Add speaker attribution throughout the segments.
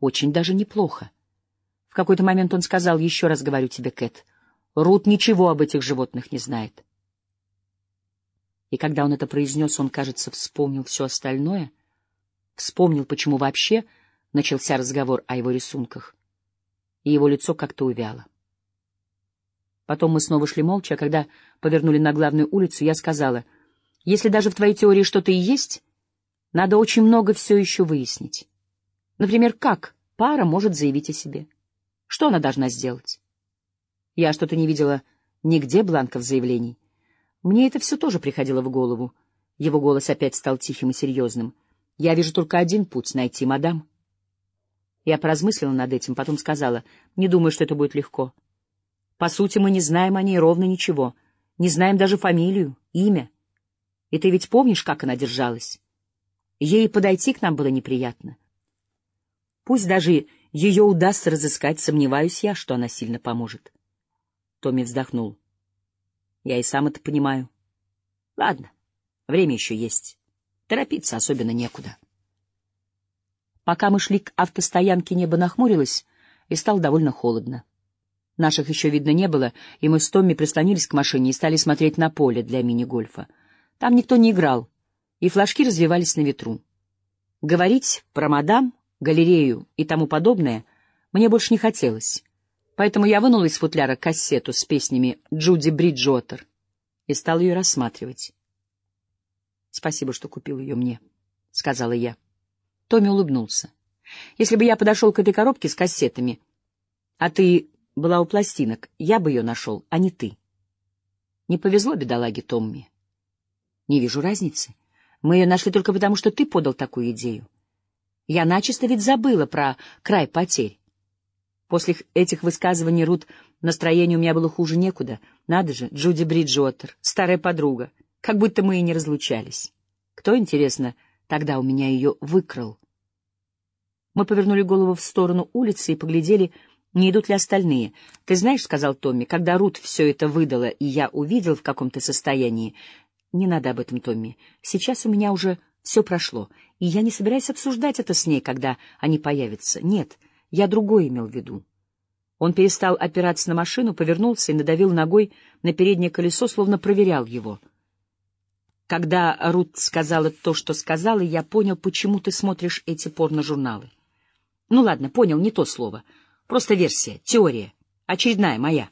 Speaker 1: очень даже неплохо. В какой-то момент он сказал, еще раз говорю тебе, Кэт, Рут ничего об этих животных не знает. И когда он это произнес, он, кажется, вспомнил все остальное, вспомнил, почему вообще начался разговор о его рисунках, и его лицо как-то увяло. Потом мы снова шли молча, а когда повернули на главную улицу, я сказала, если даже в твоей теории что-то и есть, надо очень много все еще выяснить. Например, как пара может заявить о себе? Что она должна сделать? Я что-то не видела нигде бланков заявлений. Мне это все тоже приходило в голову. Его голос опять стал тихим и серьезным. Я вижу только один путь — найти мадам. Я поразмыслила над этим, потом сказала, не думаю, что это будет легко. По сути, мы не знаем о ней ровно ничего. Не знаем даже фамилию, имя. И ты ведь помнишь, как она держалась? Ей подойти к нам было неприятно. Пусть даже ее удастся разыскать, сомневаюсь я, что она сильно поможет. Томми вздохнул. Я и сам это понимаю. Ладно, время еще есть. Торопиться особенно некуда. Пока мы шли к автостоянке, небо нахмурилось, и стало довольно холодно. Наших еще видно не было, и мы с Томми прислонились к машине и стали смотреть на поле для мини-гольфа. Там никто не играл, и флажки развивались на ветру. Говорить про мадам, галерею и тому подобное мне больше не хотелось, поэтому я вынула из футляра кассету с песнями Джуди Бриджуотер и стал ее рассматривать. «Спасибо, что купил ее мне», — сказала я. Томми улыбнулся. «Если бы я подошел к этой коробке с кассетами, а ты была у пластинок, я бы ее нашел, а не ты. Не повезло бедолаге Томми. Не вижу разницы. Мы ее нашли только потому, что ты подал такую идею. Я начисто ведь забыла про край потерь. После этих высказываний Рут настроение у меня было хуже некуда. Надо же, Джуди Бриджуотер, старая подруга. Как будто мы и не разлучались. Кто, интересно, тогда у меня ее выкрал? Мы повернули голову в сторону улицы и поглядели не идут ли остальные? Ты знаешь, — сказал Томми, — когда Рут все это выдала, и я увидел в каком то состоянии... Не надо об этом, Томми. Сейчас у меня уже все прошло, и я не собираюсь обсуждать это с ней, когда они появятся. Нет, я другое имел в виду. Он перестал опираться на машину, повернулся и надавил ногой на переднее колесо, словно проверял его. Когда Рут сказала то, что сказала, я понял, почему ты смотришь эти порно-журналы. Ну ладно, понял, не то слово — Просто версия, теория, очередная моя.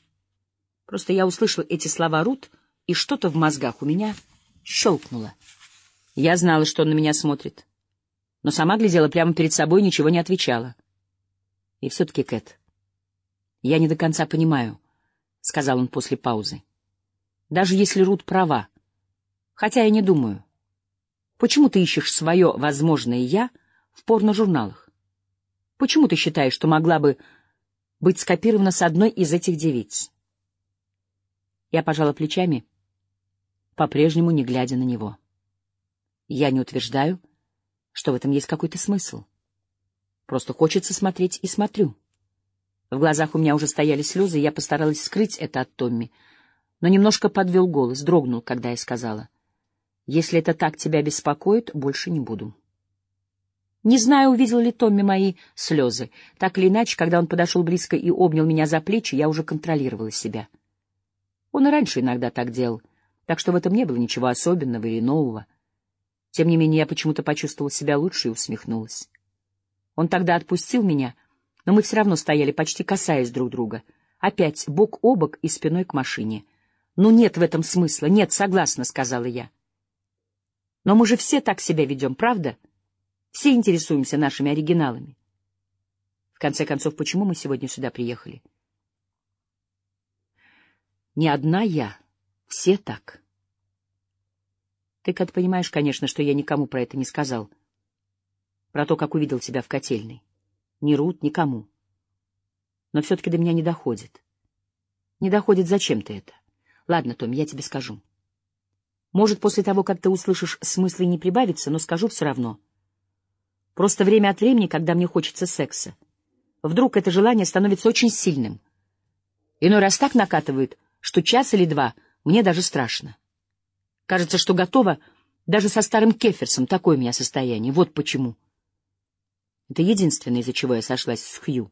Speaker 1: Просто я услышал эти слова Рут, и что-то в мозгах у меня щелкнуло. Я знала, что он на меня смотрит, но сама глядела прямо перед собой и ничего не отвечала. И все-таки, Кэт, я не до конца понимаю, — сказал он после паузы. Даже если Рут права, хотя я не думаю. Почему ты ищешь свое возможное «я» в порно-журналах? Почему ты считаешь, что могла бы быть скопирована с одной из этих девиц. Я пожала плечами, по-прежнему не глядя на него. Я не утверждаю, что в этом есть какой-то смысл. Просто хочется смотреть и смотрю. В глазах у меня уже стояли слезы, я постаралась скрыть это от Томми, но немножко подвел голос, дрогнул, когда я сказала. «Если это так тебя беспокоит, больше не буду». Не знаю, увидел ли Томми мои слезы. Так или иначе, когда он подошел близко и обнял меня за плечи, я уже контролировала себя. Он и раньше иногда так делал, так что в этом не было ничего особенного или нового. Тем не менее, я почему-то почувствовала себя лучше и усмехнулась. Он тогда отпустил меня, но мы все равно стояли, почти касаясь друг друга. Опять бок о бок и спиной к машине. «Ну нет в этом смысла, нет, согласна», — сказала я. «Но мы же все так себя ведем, правда?» Все интересуемся нашими оригиналами. В конце концов, почему мы сегодня сюда приехали? Не одна я, все так. Ты как понимаешь, конечно, что я никому про это не сказал. Про то, как увидел тебя в котельной. Ни Рут, никому. Но все-таки до меня не доходит. Не доходит, зачем ты это? Ладно, Том, я тебе скажу. Может, после того, как ты услышишь, смысла не прибавится, но скажу все равно — Просто время от времени, когда мне хочется секса. Вдруг это желание становится очень сильным. Иной раз так накатывает, что час или два мне даже страшно. Кажется, что готова даже со старым кеферсом, такое у меня состояние. Вот почему. Это единственное, из-за чего я сошлась с Хью.